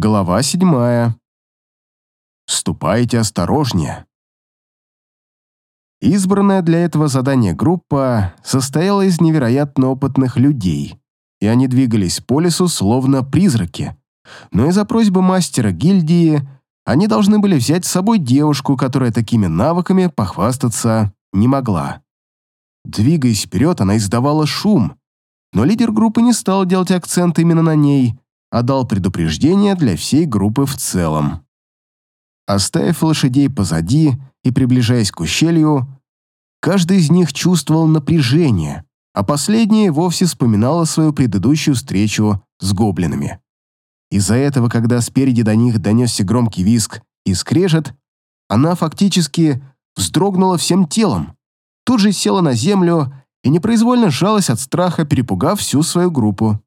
Глава седьмая. Ступайте осторожнее. Избранная для этого задания группа состояла из невероятно опытных людей, и они двигались по лесу словно призраки. Но из-за просьбы мастера гильдии они должны были взять с собой девушку, которая такими навыками похвастаться не могла. Двигаясь вперед, она издавала шум, но лидер группы не стал делать акцент именно на ней, а дал предупреждение для всей группы в целом. Оставив лошадей позади и приближаясь к ущелью, каждый из них чувствовал напряжение, а последняя вовсе вспоминала свою предыдущую встречу с гоблинами. Из-за этого, когда спереди до них донесся громкий визг и скрежет, она фактически вздрогнула всем телом, тут же села на землю и непроизвольно сжалась от страха, перепугав всю свою группу.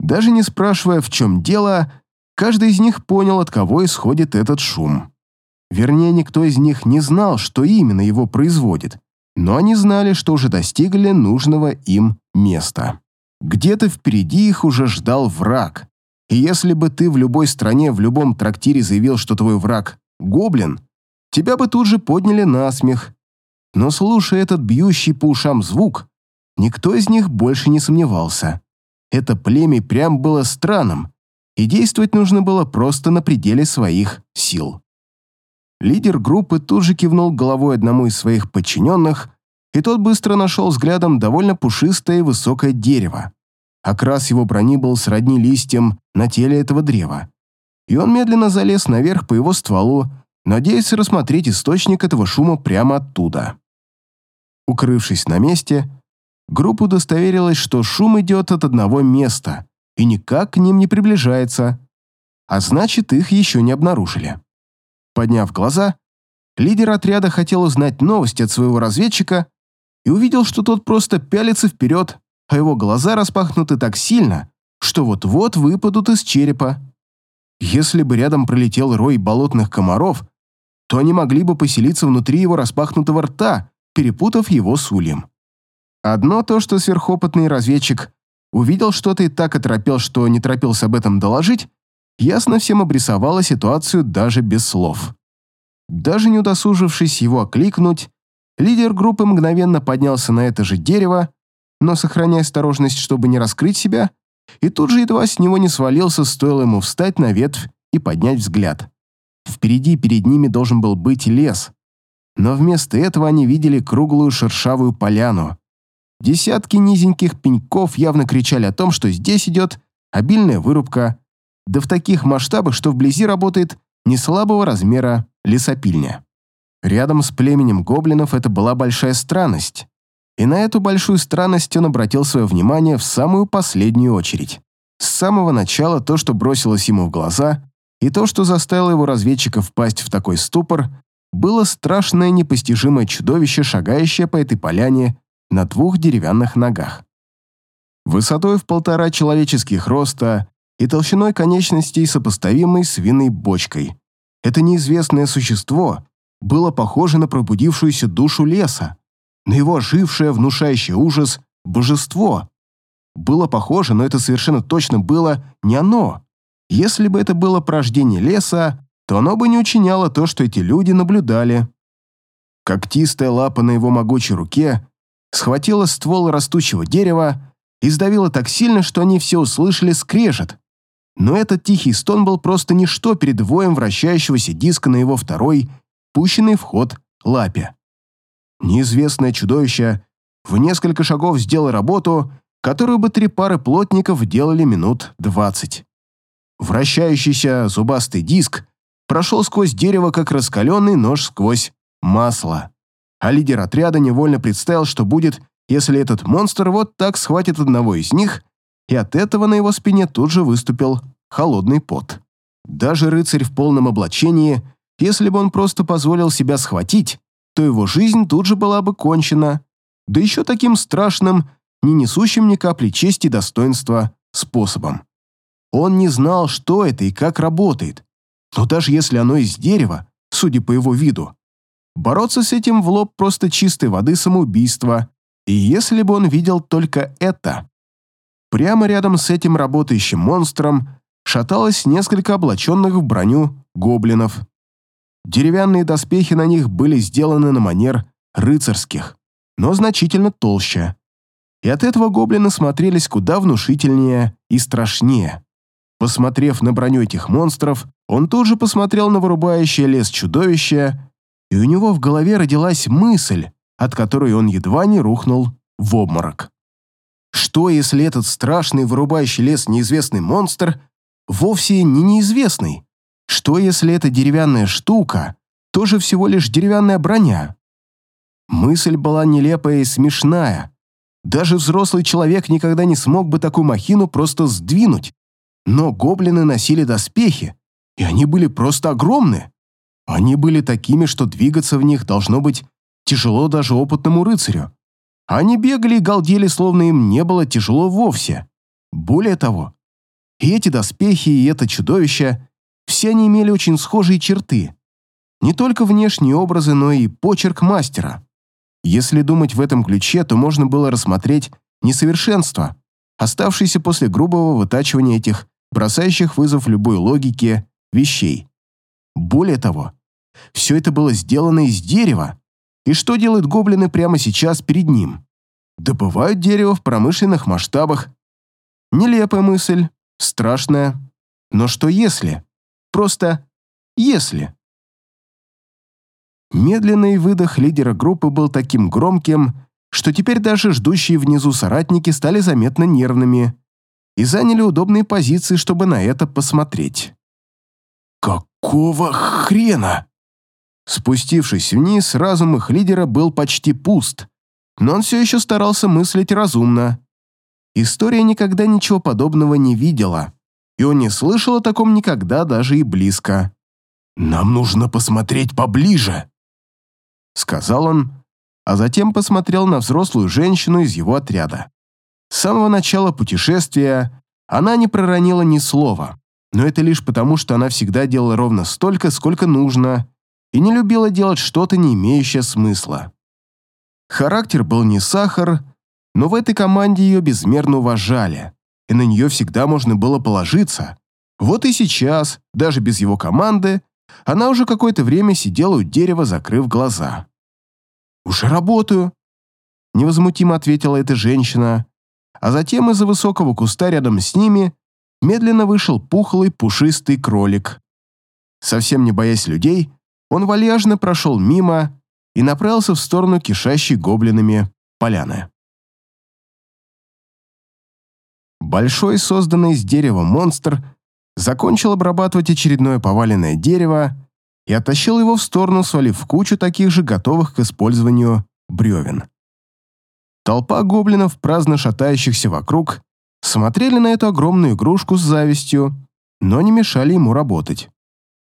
Даже не спрашивая, в чем дело, каждый из них понял, от кого исходит этот шум. Вернее, никто из них не знал, что именно его производит, но они знали, что уже достигли нужного им места. Где-то впереди их уже ждал враг. И если бы ты в любой стране, в любом трактире заявил, что твой враг — гоблин, тебя бы тут же подняли на смех. Но слушая этот бьющий по ушам звук, никто из них больше не сомневался. Это племя прям было странным, и действовать нужно было просто на пределе своих сил. Лидер группы тут же кивнул головой одному из своих подчиненных, и тот быстро нашел взглядом довольно пушистое и высокое дерево. Окрас его брони был сродни листьям на теле этого древа. И он медленно залез наверх по его стволу, надеясь рассмотреть источник этого шума прямо оттуда. Укрывшись на месте, Группа удостоверилась, что шум идет от одного места и никак к ним не приближается, а значит, их еще не обнаружили. Подняв глаза, лидер отряда хотел узнать новости от своего разведчика и увидел, что тот просто пялится вперед, а его глаза распахнуты так сильно, что вот-вот выпадут из черепа. Если бы рядом пролетел рой болотных комаров, то они могли бы поселиться внутри его распахнутого рта, перепутав его с ульем. Одно то, что сверхопытный разведчик увидел что-то и так оторопел, что не торопился об этом доложить, ясно всем обрисовало ситуацию даже без слов. Даже не удосужившись его окликнуть, лидер группы мгновенно поднялся на это же дерево, но сохраняя осторожность, чтобы не раскрыть себя, и тут же едва с него не свалился, стоило ему встать на ветвь и поднять взгляд. Впереди перед ними должен был быть лес, но вместо этого они видели круглую шершавую поляну, Десятки низеньких пеньков явно кричали о том, что здесь идет обильная вырубка, да в таких масштабах, что вблизи работает неслабого размера лесопильня. Рядом с племенем гоблинов это была большая странность, и на эту большую странность он обратил свое внимание в самую последнюю очередь. С самого начала то, что бросилось ему в глаза, и то, что заставило его разведчика впасть в такой ступор, было страшное непостижимое чудовище, шагающее по этой поляне на двух деревянных ногах. Высотой в полтора человеческих роста и толщиной конечностей, сопоставимой с винной бочкой. Это неизвестное существо было похоже на пробудившуюся душу леса, на его ожившее, внушающее ужас, божество. Было похоже, но это совершенно точно было не оно. Если бы это было порождение леса, то оно бы не учиняло то, что эти люди наблюдали. Когтистая лапа на его могучей руке схватила ствол растущего дерева и сдавила так сильно, что они все услышали скрежет. Но этот тихий стон был просто ничто перед воем вращающегося диска на его второй, пущенный в ход лапе. Неизвестное чудовище в несколько шагов сделало работу, которую бы три пары плотников делали минут двадцать. Вращающийся зубастый диск прошел сквозь дерево, как раскаленный нож сквозь масло а лидер отряда невольно представил, что будет, если этот монстр вот так схватит одного из них, и от этого на его спине тут же выступил холодный пот. Даже рыцарь в полном облачении, если бы он просто позволил себя схватить, то его жизнь тут же была бы кончена, да еще таким страшным, не несущим ни капли чести и достоинства способом. Он не знал, что это и как работает, но даже если оно из дерева, судя по его виду, Бороться с этим в лоб просто чистой воды самоубийство. И если бы он видел только это. Прямо рядом с этим работающим монстром шаталось несколько облаченных в броню гоблинов. Деревянные доспехи на них были сделаны на манер рыцарских, но значительно толще. И от этого гоблины смотрелись куда внушительнее и страшнее. Посмотрев на броню этих монстров, он тут же посмотрел на вырубающее лес чудовище, и у него в голове родилась мысль, от которой он едва не рухнул в обморок. Что, если этот страшный вырубающий лес неизвестный монстр вовсе не неизвестный? Что, если эта деревянная штука тоже всего лишь деревянная броня? Мысль была нелепая и смешная. Даже взрослый человек никогда не смог бы такую махину просто сдвинуть. Но гоблины носили доспехи, и они были просто огромны. Они были такими, что двигаться в них должно быть тяжело даже опытному рыцарю. Они бегали и галдели, словно им не было тяжело вовсе. Более того, и эти доспехи, и это чудовище, все они имели очень схожие черты. Не только внешние образы, но и почерк мастера. Если думать в этом ключе, то можно было рассмотреть несовершенство, оставшееся после грубого вытачивания этих, бросающих вызов любой логике, вещей. Более того, все это было сделано из дерева, и что делают гоблины прямо сейчас перед ним? Добывают дерево в промышленных масштабах. Нелепая мысль, страшная. Но что если? Просто если. Медленный выдох лидера группы был таким громким, что теперь даже ждущие внизу соратники стали заметно нервными и заняли удобные позиции, чтобы на это посмотреть. «Какого хрена?» Спустившись вниз, разум их лидера был почти пуст, но он все еще старался мыслить разумно. История никогда ничего подобного не видела, и он не слышал о таком никогда даже и близко. «Нам нужно посмотреть поближе», — сказал он, а затем посмотрел на взрослую женщину из его отряда. С самого начала путешествия она не проронила ни слова, но это лишь потому, что она всегда делала ровно столько, сколько нужно, и не любила делать что-то, не имеющее смысла. Характер был не сахар, но в этой команде ее безмерно уважали, и на нее всегда можно было положиться. Вот и сейчас, даже без его команды, она уже какое-то время сидела у дерева, закрыв глаза. «Уже работаю», — невозмутимо ответила эта женщина, а затем из-за высокого куста рядом с ними медленно вышел пухлый пушистый кролик. Совсем не боясь людей, он вальяжно прошел мимо и направился в сторону кишащей гоблинами поляны. Большой, созданный из дерева монстр, закончил обрабатывать очередное поваленное дерево и оттащил его в сторону, свалив кучу таких же готовых к использованию бревен. Толпа гоблинов, праздно шатающихся вокруг, смотрели на эту огромную игрушку с завистью, но не мешали ему работать.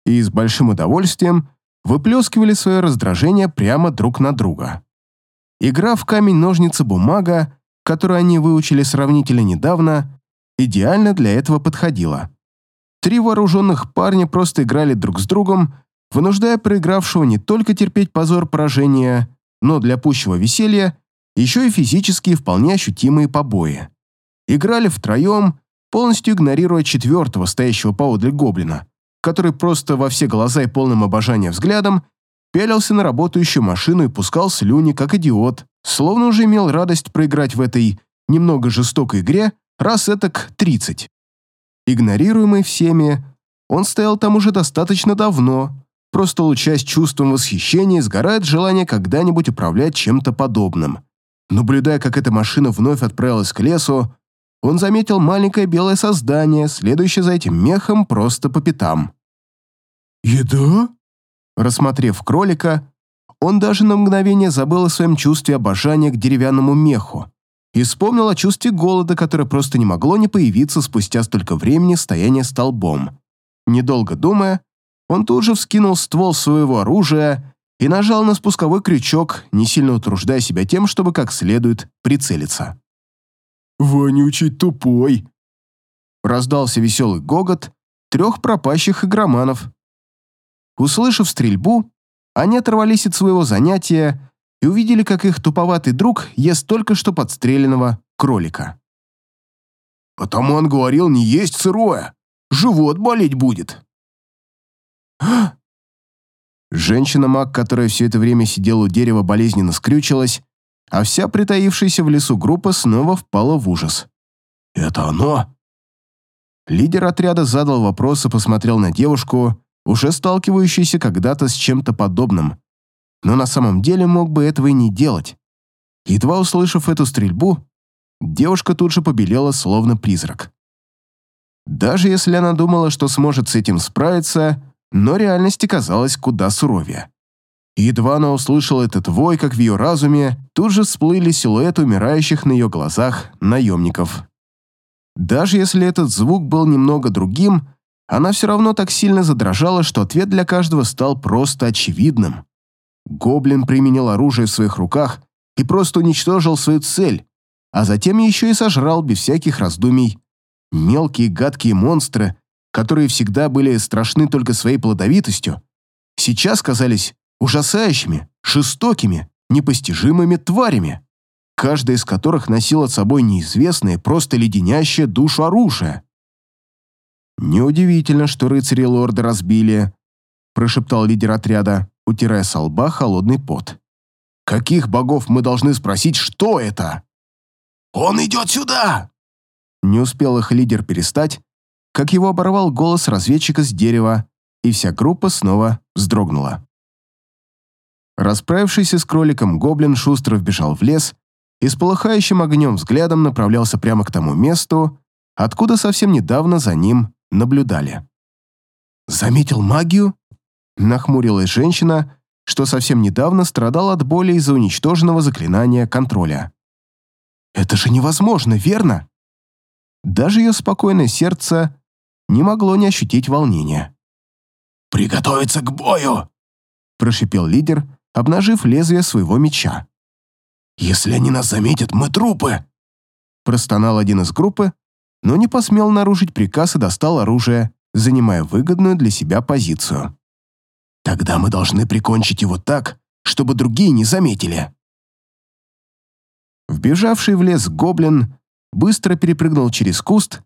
И с большим удовольствием выплескивали свое раздражение прямо друг на друга. Игра в камень-ножницы-бумага, которую они выучили сравнительно недавно, идеально для этого подходила. Три вооруженных парня просто играли друг с другом, вынуждая проигравшего не только терпеть позор поражения, но для пущего веселья еще и физические вполне ощутимые побои. Играли втроем, полностью игнорируя четвертого, стоящего поодаль гоблина, который просто во все глаза и полным обожания взглядом пялился на работающую машину и пускал слюни, как идиот, словно уже имел радость проиграть в этой немного жестокой игре раз этак 30. Игнорируемый всеми, он стоял там уже достаточно давно, просто лучась чувством восхищения, сгорает желание когда-нибудь управлять чем-то подобным. Наблюдая, как эта машина вновь отправилась к лесу, он заметил маленькое белое создание, следующее за этим мехом просто по пятам. «Еда?» Рассмотрев кролика, он даже на мгновение забыл о своем чувстве обожания к деревянному меху и вспомнил о чувстве голода, которое просто не могло не появиться спустя столько времени стояния столбом. Недолго думая, он тут же вскинул ствол своего оружия и нажал на спусковой крючок, не сильно утруждая себя тем, чтобы как следует прицелиться. «Вонючий тупой!» Раздался веселый гогот трех пропащих игроманов, Услышав стрельбу, они оторвались от своего занятия и увидели, как их туповатый друг ест только что подстреленного кролика. «Потому он говорил не есть сырое. живот болеть будет. Женщина-маг, которая все это время сидела у дерева, болезненно скрючилась, а вся притаившаяся в лесу группа снова впала в ужас. «Это оно?» Лидер отряда задал вопрос и посмотрел на девушку, уже сталкивающуюся когда-то с чем-то подобным, но на самом деле мог бы этого и не делать. Едва услышав эту стрельбу, девушка тут же побелела, словно призрак. Даже если она думала, что сможет с этим справиться, но реальность оказалась куда суровее. Едва она услышала этот вой, как в ее разуме, тут же всплыли силуэты умирающих на ее глазах наемников. Даже если этот звук был немного другим, она все равно так сильно задрожала, что ответ для каждого стал просто очевидным. Гоблин применил оружие в своих руках и просто уничтожил свою цель, а затем еще и сожрал без всяких раздумий. Мелкие гадкие монстры, которые всегда были страшны только своей плодовитостью, сейчас казались ужасающими, жестокими, непостижимыми тварями каждая из которых носила с собой неизвестное, просто леденящее душу оружие. «Неудивительно, что рыцари лорда разбили», – прошептал лидер отряда, утирая со лба холодный пот. «Каких богов мы должны спросить, что это?» «Он идет сюда!» Не успел их лидер перестать, как его оборвал голос разведчика с дерева, и вся группа снова вздрогнула. Расправившийся с кроликом гоблин шустро вбежал в лес и с полыхающим огнем взглядом направлялся прямо к тому месту, откуда совсем недавно за ним наблюдали. «Заметил магию?» – нахмурилась женщина, что совсем недавно страдала от боли из-за уничтоженного заклинания контроля. «Это же невозможно, верно?» Даже ее спокойное сердце не могло не ощутить волнения. «Приготовиться к бою!» – прошипел лидер, обнажив лезвие своего меча. «Если они нас заметят, мы трупы!» Простонал один из группы, но не посмел нарушить приказ и достал оружие, занимая выгодную для себя позицию. «Тогда мы должны прикончить его так, чтобы другие не заметили». Вбежавший в лес гоблин быстро перепрыгнул через куст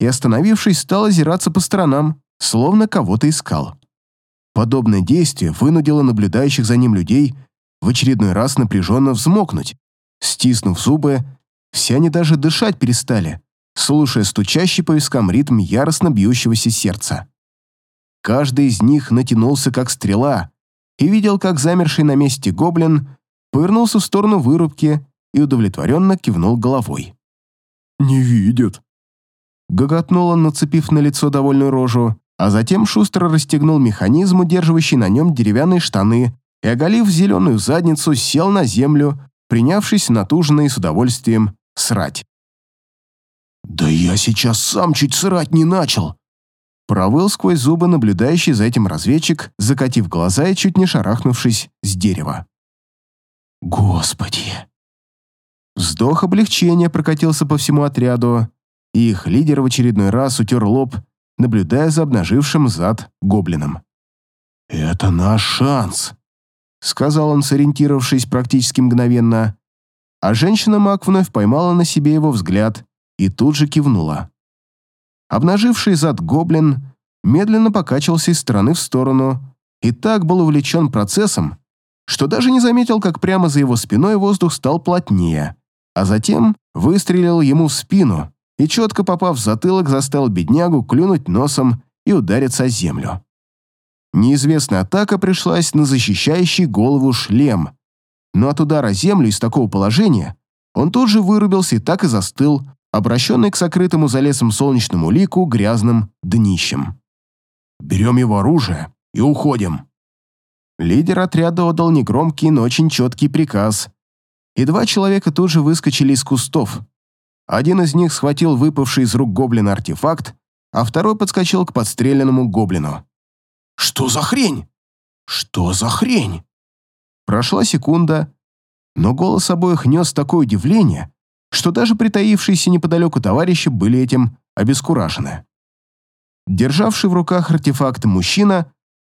и, остановившись, стал озираться по сторонам, словно кого-то искал. Подобное действие вынудило наблюдающих за ним людей в очередной раз напряженно взмокнуть. Стиснув зубы, все они даже дышать перестали, слушая стучащий по вискам ритм яростно бьющегося сердца. Каждый из них натянулся как стрела и видел, как замерший на месте гоблин повернулся в сторону вырубки и удовлетворенно кивнул головой. «Не видят», — гоготнул он, нацепив на лицо довольную рожу, а затем шустро расстегнул механизм, удерживающий на нем деревянные штаны, и, оголив зеленую задницу, сел на землю, принявшись и с удовольствием срать. «Да я сейчас сам чуть срать не начал!» Провыл сквозь зубы наблюдающий за этим разведчик, закатив глаза и чуть не шарахнувшись с дерева. «Господи!» Вздох облегчения прокатился по всему отряду, и их лидер в очередной раз утер лоб, наблюдая за обнажившим зад гоблином. «Это наш шанс!» сказал он, сориентировавшись практически мгновенно, а женщина-маг вновь поймала на себе его взгляд и тут же кивнула. Обнаживший зад гоблин медленно покачивался из стороны в сторону и так был увлечен процессом, что даже не заметил, как прямо за его спиной воздух стал плотнее, а затем выстрелил ему в спину и, четко попав в затылок, заставил беднягу клюнуть носом и удариться о землю. Неизвестная атака пришлась на защищающий голову шлем, но от удара землю из такого положения он тут же вырубился и так и застыл, обращенный к сокрытому за лесом солнечному лику грязным днищем. «Берем его оружие и уходим». Лидер отряда отдал негромкий, но очень четкий приказ, и два человека тут же выскочили из кустов. Один из них схватил выпавший из рук гоблина артефакт, а второй подскочил к подстреленному гоблину. Что за хрень? Что за хрень? Прошла секунда, но голос обоих нес такое удивление, что даже притаившиеся неподалеку товарищи были этим обескуражены. Державший в руках артефакт мужчина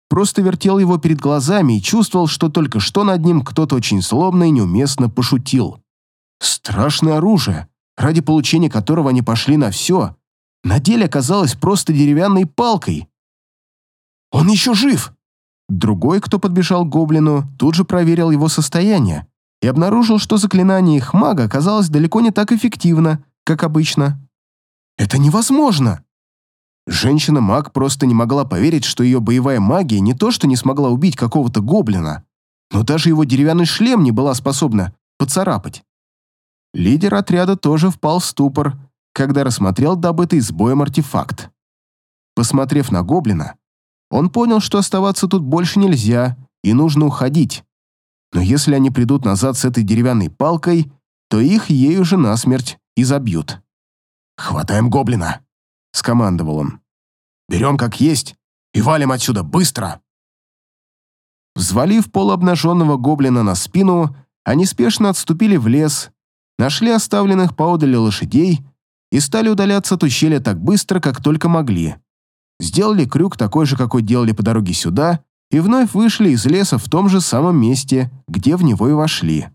просто вертел его перед глазами и чувствовал, что только что над ним кто-то очень злобно и неуместно пошутил. Страшное оружие, ради получения которого они пошли на все, на деле оказалась просто деревянной палкой. «Он еще жив!» Другой, кто подбежал к гоблину, тут же проверил его состояние и обнаружил, что заклинание их мага оказалось далеко не так эффективно, как обычно. «Это невозможно!» Женщина-маг просто не могла поверить, что ее боевая магия не то что не смогла убить какого-то гоблина, но даже его деревянный шлем не была способна поцарапать. Лидер отряда тоже впал в ступор, когда рассмотрел добытый с боем артефакт. Посмотрев на гоблина, он понял, что оставаться тут больше нельзя и нужно уходить. Но если они придут назад с этой деревянной палкой, то их ею же насмерть и забьют. «Хватаем гоблина!» — скомандовал он. «Берем как есть и валим отсюда быстро!» Взвалив полуобнаженного гоблина на спину, они спешно отступили в лес, нашли оставленных поодали лошадей и стали удаляться от ущелья так быстро, как только могли. Сделали крюк такой же, какой делали по дороге сюда, и вновь вышли из леса в том же самом месте, где в него и вошли.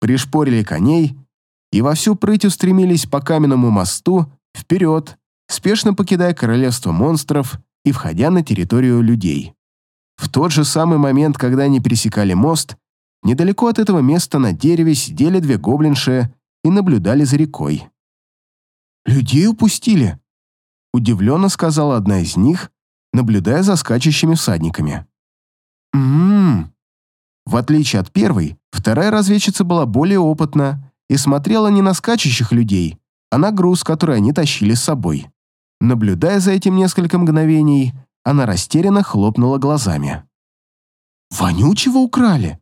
Пришпорили коней и во всю прыть устремились по каменному мосту вперед, спешно покидая королевство монстров и входя на территорию людей. В тот же самый момент, когда они пересекали мост, недалеко от этого места на дереве сидели две гоблинши и наблюдали за рекой. «Людей упустили», — удивленно сказала одна из них, наблюдая за скачущими всадниками. «М-м-м». В отличие от первой, вторая разведчица была более опытна и смотрела не на скачущих людей, а на груз, который они тащили с собой. Наблюдая за этим несколько мгновений, она растерянно хлопнула глазами. «Вонючего украли?»